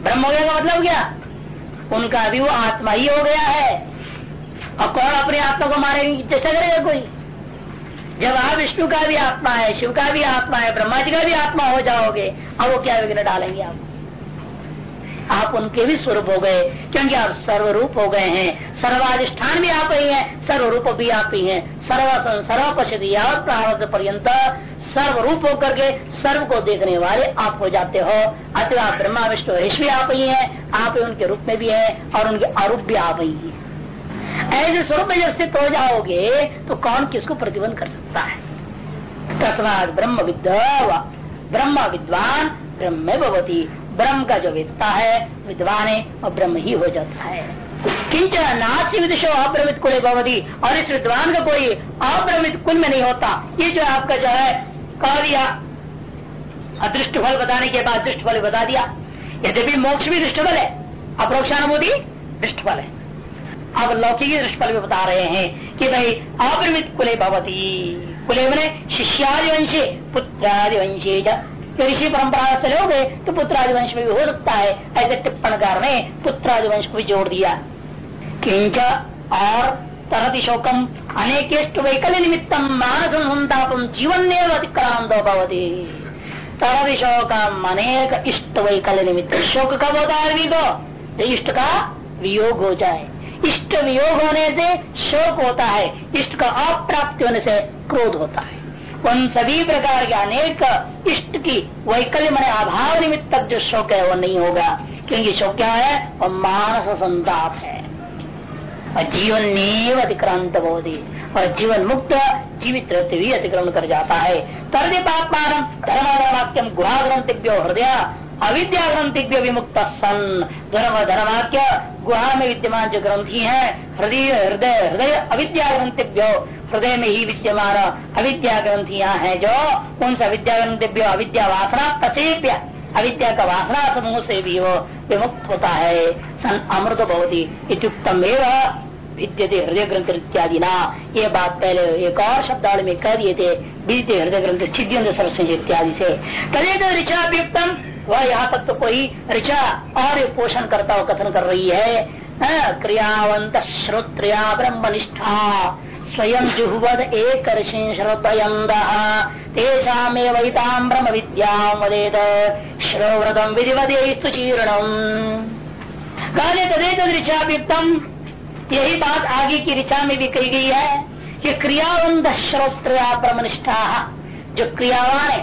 ब्रह्म हो गया का मतलब क्या? उनका भी वो आत्मा ही हो गया है। और कौन अपने आत्मा को मारे चेष्टा करेगा कोई? जब आप विष्णु का भी आत्मा है, शिव का भी आत्मा है, ब्रह्मा जी का भी आत्मा हो जाओगे, अब वो क्या विघ्न डालेंगे आप? आप उनके भी स्वरूप हो गए। क्योंकि आप सर्वरूप हो गए हैं। सर्वाधिष्ठान भी आप ही है, सर्वरूप भी आप ही है। सर्व सर्वपति प्रारब्ध पर्यंत सर्वरूप होकर के सर्व को देखने वाले आप हो जाते हो। अथवा ब्रह्मा विष्णु भी आप ही है, आप ही उनके रूप में भी है और उनके आरूप भी आप ही है। ऐसे स्वरूप में जब स्थित हो जाओगे तो कौन किसको प्रतिबंध कर सकता है? तस्मात ब्रह्म विद्या ब्रह्म विद्वान ब्रह्म भवती। ब्रह्म का जो वेदता है, विद्वान है और ब्रह्म ही हो जाता है। किंच नासी विदुषो अब्रमित कुल भवती, और इस विद्वान का कोई अब्रमित कुल में नहीं होता। ये जो आपका जो है, कह दिया अदृष्ट फल बताने के बाद दृष्ट फल बता दिया। यद्यपि मोक्ष भी दृष्ट फल है, अप्रोक्षानुभूति दृष्ट फल है। अब लौकिक दृष्टफल भी बता रहे हैं कि भाई अप्रमित कुले भवती। कुले बने शिष्यादि वंशे पुत्रादि ऋषि परंपरा से लोगे तो पुत्रादि वंश में भी हो सकता है, ऐसे टिप्पणकार ने पुत्रादि वंश को भी जोड़ दिया। किंच और तरति शोकम अनेक वैकल्य निमित्तम मानस संतापम जीवन ने अतिक्रांत भवती। तरति शोकम अनेक इष्ट वैकल्य निमित्त। शोक कब होता है आदमी को इष्ट का वियोग हो जाए। इष्ट वियोग होने से शोक होता है, इष्ट का अप्राप्ति होने से क्रोध होता है। उन सभी प्रकार के अनेक इष्ट की वैकल्य मैंने अभाव निमित्त जो शोक है वो नहीं होगा। क्योंकि शोक क्या है? वो मानस संताप है। और जीवन नीव अतिक्रांत बोधी। और जीवन मुक्त जीवित रहते हुए अतिक्रमण कर जाता है। तरदे पापमान गुहा ग्रंथिभ्यो हृदय अविद्या ग्रंथि विमुक्त सन। धर्म धर्माक्य गुहा में विद्यमान जो ग्रंथि है, हृदय हृदय हृदय अविद्या ग्रंथिभ्यो हृदय में ही विद्यमान अविद्या ग्रंथियाँ हैं जो, उन अविद्या ग्रंथिभ्यो अविद्या वासना प्रचेप्य, अविद्या का वासना समूह से भी वो विमुक्त होता है। सन अमृत भवती इतुक्तम एवं विद्यते हृदय ग्रंथ इत्यादि ना ये बात पहले एक और शब्दावली में कह दिए थे विद्य हृदय ग्रंथ छिद्य सरस्वती इत्यादि से। तदेत ऋचाभ्युक्तम वह यहाँ तक तो कोई ऋचा और पोषण करता कथन कर रही है। क्रियावंत श्रोत्रिया ब्रह्म निष्ठा स्वयं जुहवद एक ब्रह्म विद्या श्रोव्रतम विधिवदेस्तु चीर्णम। काले तदेत ऋचाभ्युक्तम यही बात आगे की ऋचा में भी कही गई है कि क्रियावंत श्रोत्रिया ब्रह्मनिष्ठा, जो क्रियावान है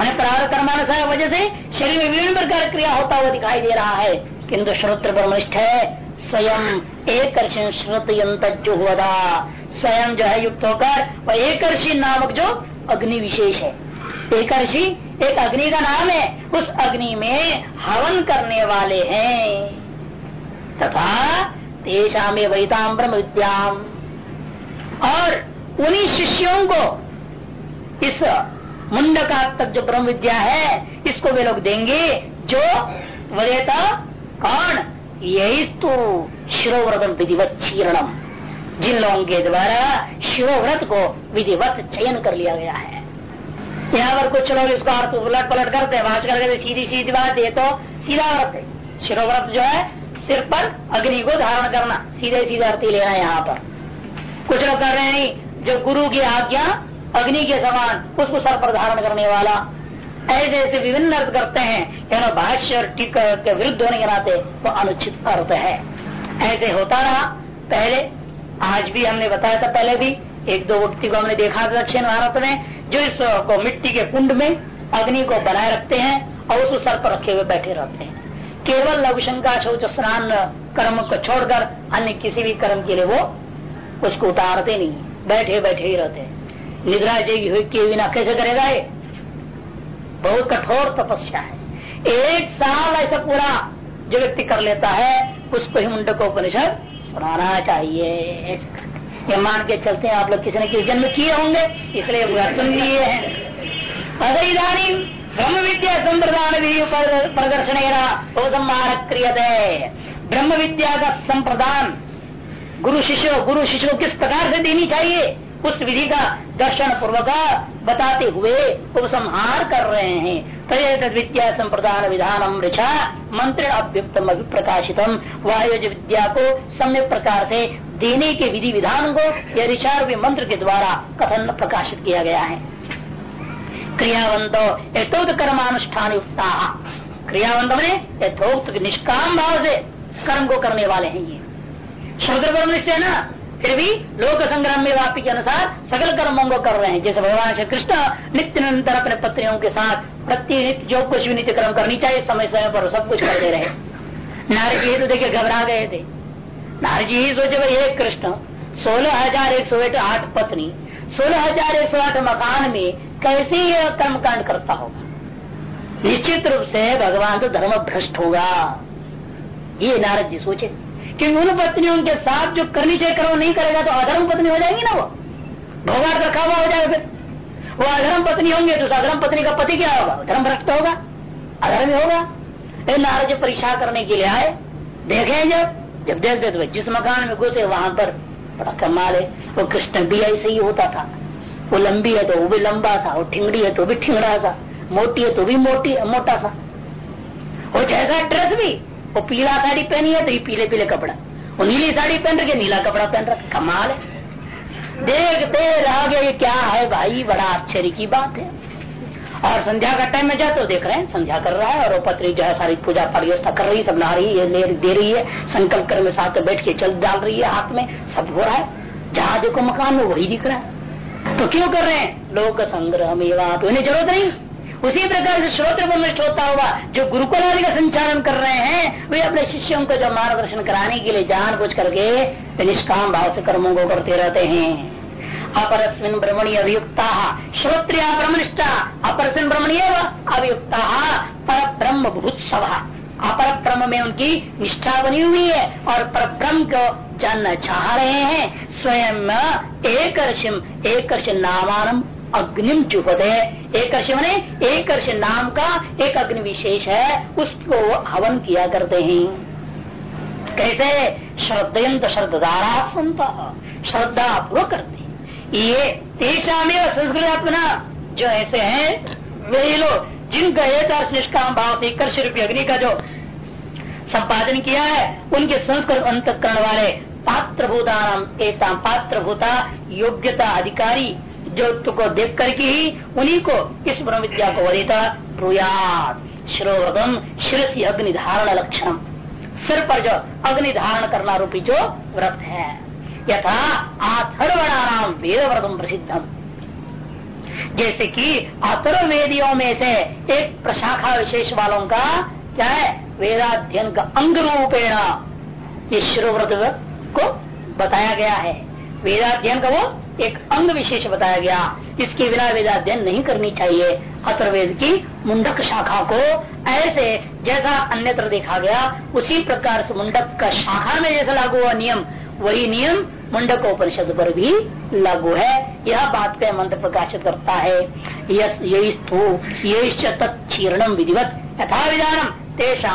मैंने प्रार कर्मानुसार वजह से शरीर में विभिन्न प्रकार क्रिया होता हुआ दिखाई दे रहा है। किंतु श्रोत्र ब्रह्मनिष्ठ है, स्वयं एक श्रुत यंतुवदा स्वयं जो है युक्त होकर, वह एक नामक जो अग्नि विशेष है। एक एक अग्नि का नाम है, उस अग्नि में हवन करने वाले हैं। तथा तेषा में वैताम ब्रह्म विद्याम। और उन्हीं शिष्यों को इस तक जो ब्रह्म विद्या है, इसको वे लोग देंगे, जो वरेता कौन यही तो शिरोव्रतम विधिवत चीर्णम जिन लोगों के द्वारा शिरोव्रत को विधिवत चयन कर लिया गया है। यहाँ पर कुछ लोग इसको अर्थ उलट पलट करते हैं, भाषकर करके सीधी सीधी बात, ये तो सीधा व्रत है। शिरोव्रत जो है, सिर पर अग्नि को धारण करना, सीधे सीधे अर्थ लेना यहाँ पर। कुछ लोग कर रहे हैं, जो गुरु की आज्ञा अग्नि के समान उसको सर पर धारण करने वाला। ऐसे ऐसे विभिन्न अर्थ करते हैं। भाष्य और टीक के विरुद्ध होने के नाते वो अनुचित अर्थ है। ऐसे होता रहा। पहले, आज भी हमने बताया था पहले भी, एक दो व्यक्ति को हमने देखा था दक्षिण भारत में, जो इस को मिट्टी के कुंड में अग्नि को बनाए रखते हैं और उसको सर पर रखे हुए बैठे रहते हैं। केवल लघुशंका शौच स्नान कर्म को छोड़कर अन्य किसी भी कर्म के लिए वो उसको उतारते नहीं बैठे बैठे ही रहते निद्रा जगी के बिना कैसे करेगा ये? बहुत कठोर तपस्या है। एक साल ऐसा पूरा जो व्यक्ति कर लेता है, उसको ही मुंडक उपनिषद सुनाना चाहिए। ये मान के चलते हैं, आप लोग किसी ने किसी जन्म किए होंगे, इसलिए सुन लिए हैं। अगर इधानी ब्रह्म विद्या संप्रदान विधि प्रदर्शन उपसंहार क्रियते। ब्रह्म विद्या का संप्रदान गुरु शिष्य गुरु शिष्य किस प्रकार से देनी चाहिए? उस विधि का दर्शन पूर्वक बताते हुए उपसंहार कर रहे हैं। विद्या संप्रदान विधान ऋषा मंत्र अभ्युक्तम अभिप्रकाशितम। वायुज विद्या को सम्य प्रकार से देने के विधि विधान को यह ऋषा मंत्र के द्वारा कथन प्रकाशित किया गया है। क्रियावंतो यथोक्त कर्मानुष्ठान युक्ता। क्रियावंत मैंने यथोक्त निष्काम भाव से कर्म को करने वाले हैं ये। शब्द कर्म निश्चय ना? फिर भी लोक संग्राम में वापी के अनुसार सकल कर्मों को कर रहे हैं। जैसे भगवान श्री कृष्ण नित्य निरंतर अपने पत्नियों के साथ प्रति नित्य जो कुछ भी नित्य कर्म करनी चाहिए, समय समय पर सब कुछ कर दे रहे नारी जी तो देखिए घबरा गए थे। नारी जी ही सोचे, भाई एक कृष्ण, सोलह हज़ार एक सौ आठ पत्नी, सोलह हज़ार एक सौ आठ मकान में कैसे यह कर्म कांड करता होगा? निश्चित रूप से भगवान तो धर्म भ्रष्ट होगा। ये नारद जी सोचे। क्योंकि उन पत्नियों के साथ जो करनी चाहिए कर्म नहीं करेगा तो अधर्म पत्नी हो जाएगी ना वो? भगवान रखा हुआ हो जाएगा फिर। वो अधर्म पत्नी होंगे तो अधर्म पत्नी का पति क्या होगा? धर्म भ्रष्ट होगा। अधर्म होगा। नारद जी परीक्षा करने के लिए आए। देखे जब? जब देखते तो जिस मकान में घुसे, वहाँ पर बड़ा कमाल है वो कृष्ण भी ऐसे ही होता था। वो लंबी है तो वो भी लंबा था। वो ठिंगड़ी है तो भी ठिंगड़ा था मोटी है तो भी मोटी, मोटा सा। वो जैसा ड्रेस भी वो पीला साड़ी पहनी है तो ये पीले पीले कपड़ा। वो नीली साड़ी पहन रखे नीला कपड़ा पहन रखा। कमाल है। देखते रह गए ये क्या है भाई, बड़ा आश्चर्य की बात है। और संध्या का टाइम में जाते तो देख रहे हैं, संध्या कर रहा है और वो पत्री जो है सारी पूजा पाठ व्यवस्था कर रही है, सब ला रही है, ले दे रही है, संकल्प कर में साथ बैठ के चल डाल रही है हाथ में, सब हो रहा है। जहाँ देखो मकान में वही दिख रहा है। तो क्यों कर रहे हैं? लोग संग्रह में तो इन्हें ज़रूरत नहीं। उसी प्रकार से श्रोत्र ब्रह्मिष्ट होता हुआ जो गुरुकुल आदि का संचालन कर रहे हैं, वे अपने शिष्यों को जो मार्गदर्शन कराने के लिए जान बुझ करके निष्काम भाव से कर्मों को करते रहते हैं। अपरस्मिन ब्रह्मणी अभियुक्ता, श्रोत्रिया ब्रह्मनिष्ठा, अपरस्मिन ब्रह्मणी अभियुक्ता पर ब्रह्म भूत्सव अपर ब्रह्म में उनकी निष्ठा बनी हुई है, और पर ब्रह्म को जानना चाह रहे हैं, स्वयं एक एक नामान अग्निम चुपते एक ने एक नाम का एक अग्नि विशेष है, उसको हवन किया करते हैं। कैसे? श्रद्धयंत श्रद्धारा सुनता, श्रद्धा पूर्वक करते ये तेषा में संस्कृत अपना जो ऐसे हैं वे लोग जिनका एक निष्काम भाव से रूपी अग्नि का जो संपादन किया है, उनके संस्कृत अंत करण वाले पात्र भूता एक पात्र भूता योग्यता अधिकारी जो को देख करके ही उन्हीं को इस ब्रह्म विद्या को वरिता, ब्रुयात श्रोव्रतम शिरसी अग्नि धारण लक्षण। सिर पर जो अग्नि धारण करना रूपी जो व्रत है। यथा आथर्वणाराम वेद व्रतम प्रसिद्धम जैसे कि अथर्वेदियों में से एक प्रशाखा विशेष वालों का क्या है? वेदाध्ययन का अंग रूपेण ये व्रत को बताया गया है। वेदाध्ययन का वो एक अंग विशेष बताया गया। इसके बिना वेदाध्ययन नहीं करनी चाहिए। अथर्वेद की मुंडक शाखा को ऐसे जैसा अन्यत्र देखा गया, उसी प्रकार से मुंडक का शाखा में जैसा लागू हुआ नियम, वही नियम मुंडक उपनिषद पर भी लागू है। यह बात पे मंत्र प्रकाशित करता है। यही तत्म विधिवत यथा विधानम। तेषा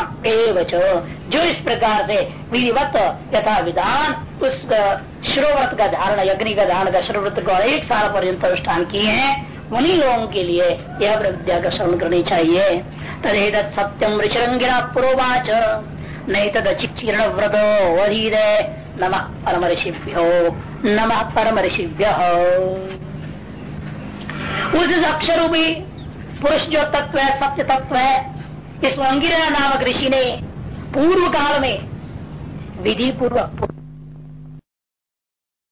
जो इस प्रकार से विधिवत यथा विधान, उस श्रोव्रत का धारण, अग्नि का धारण का श्रोव्रत को एक साल पर्यंत अनुष्ठान किए हैं उन्हीं लोगों के लिए यह विद्या का श्रवण करनी चाहिए। तदेत सत्यम ऋषरंगिना पुरोवाच। नहीं तद चिक्षीर्ण व्रत नम परम ऋषिभ्यो नम परम ऋषिभ्य उस अक्षर पुरुष जो तत्व है, सत्य तत्व है इस अंगिरा नामक ऋषि ने पूर्व काल में विधि पूर्वक